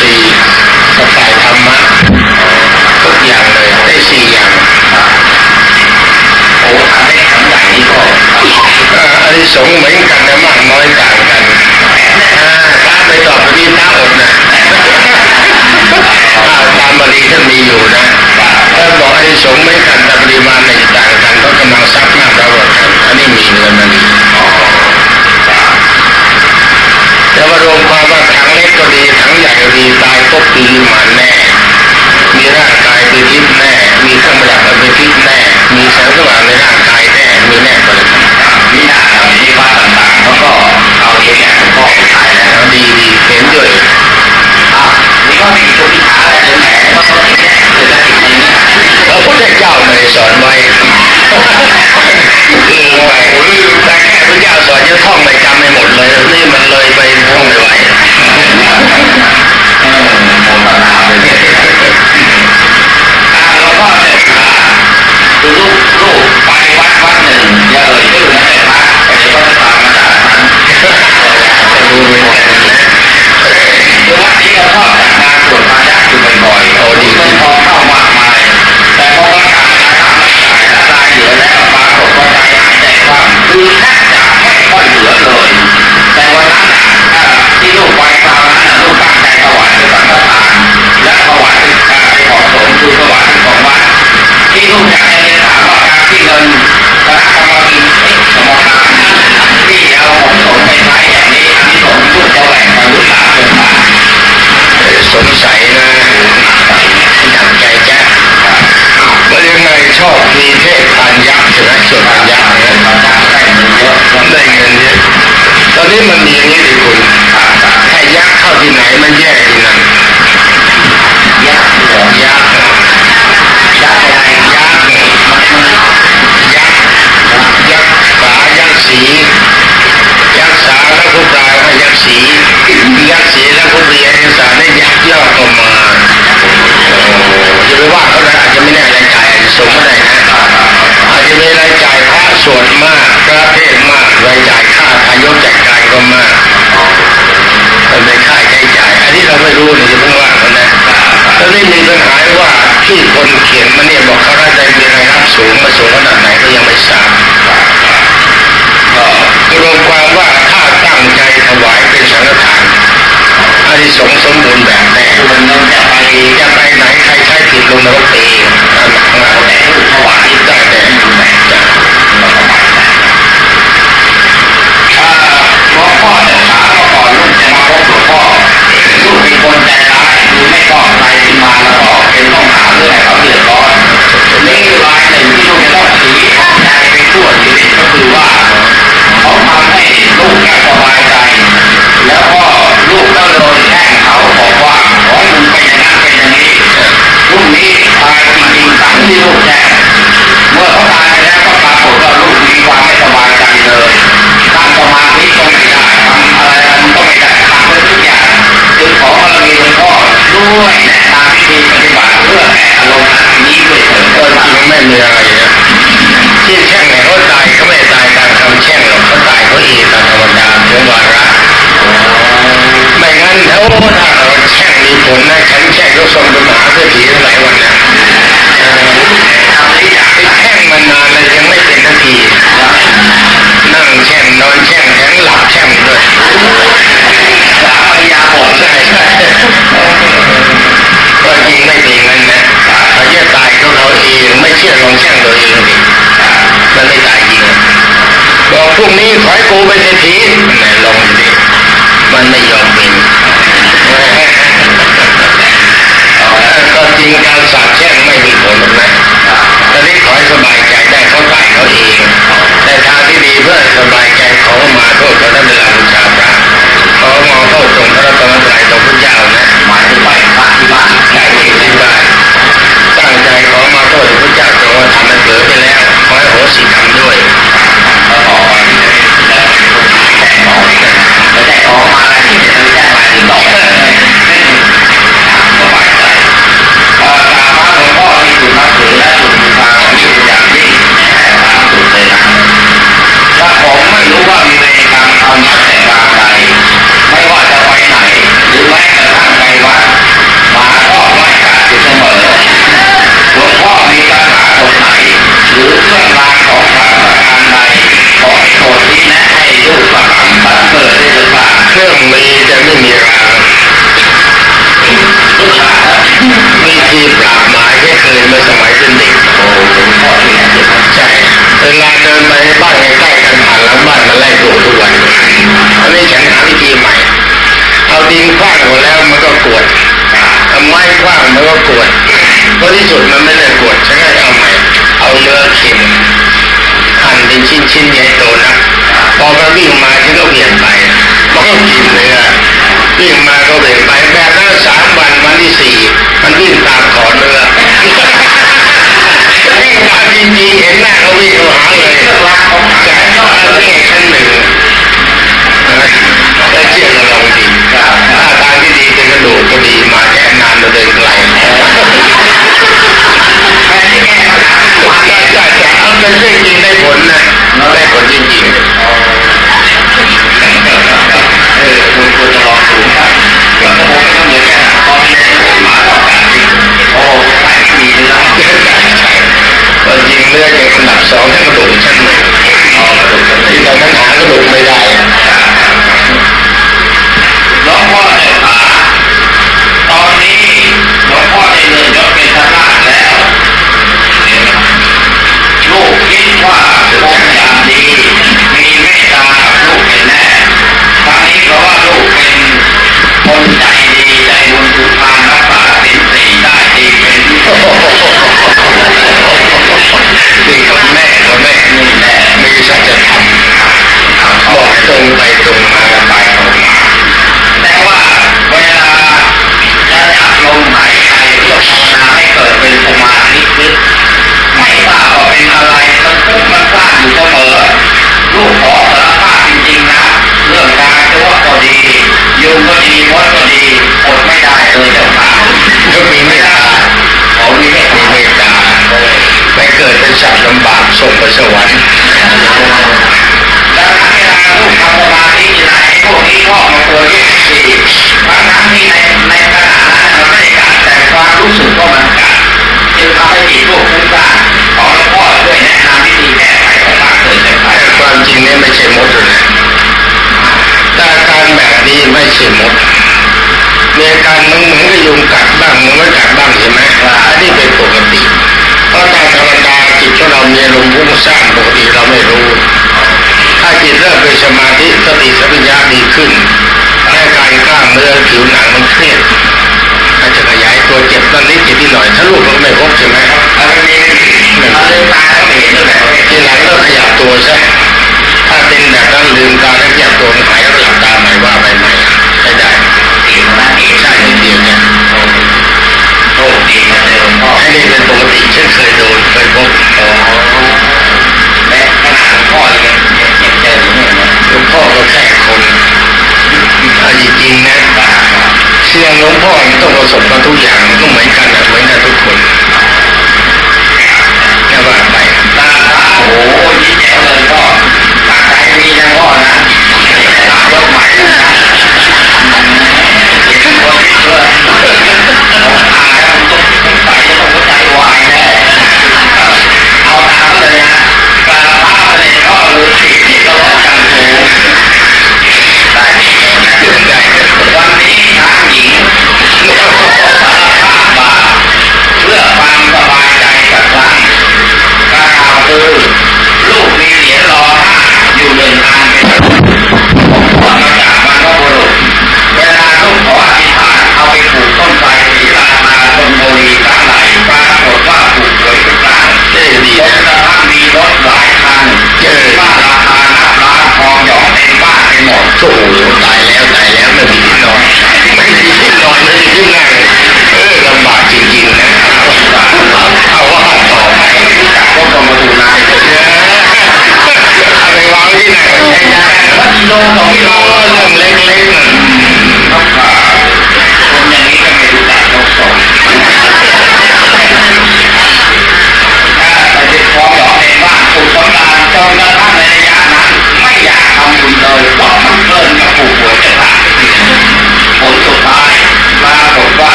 สี่กับายธรรมะทุกอย่างเลยได้สี่อย่างโอ้ทำได้ทั้งอย่างนี้ก็อันนี้สงเหมือนกันแต่มากน้อยต่างกันพระไปตอบวันนี้พระอดนะตามบาลีท่านมีอยู่นะถ้าบอกอันนี้สงเหมือนกันแต่ปริมาณในต่างกันก็กำลังซักม นี้ไม่ใช่มดมีอาการมึงเหมือนกับยุงกัดบ้างมึงไม่กัดบ้างใช่ไหมอันนี้เป็นปกติ เพราะตามธรรมดาจิตของเรามีอารมณ์พุ่งสร้างปกติเราไม่รู้ ถ้าจิตเริ่มเป็นสมาธิสติสัมปชัญญะดีขึ้นแค่การกล้ามเนื้อผิวหนังมันเครียดอาจจะขยายตัวเจ็บตอนนี้เจ็บนิดหน่อยถ้าลูกมันไม่พบใช่ไหมแล้วมันมีเราลืมตาก็ไม่เห็นด้วยแบบนี้ทีหลังก็ขยับตัวซะถ้าเป็นแบบนั้นลืมตาแล้วขยับตัวมันหาย ได้เป็นปกติฉันเคยโดนเคยพบแม่หลวพ่อยังยังเจออยู่เนี่ยลวงพ่อก็แค่คนเอาจริงๆนะเชื่อหลวงพ่อมันต้องประสบมาทุกอย่างมันก็เหมือนกันเหมือนกันทุกคนแจะว่าไปตาตาโอ้ยยิ้มแย้มเลยพ่อตาใจมีนะพ่อนะตาโลกใหม่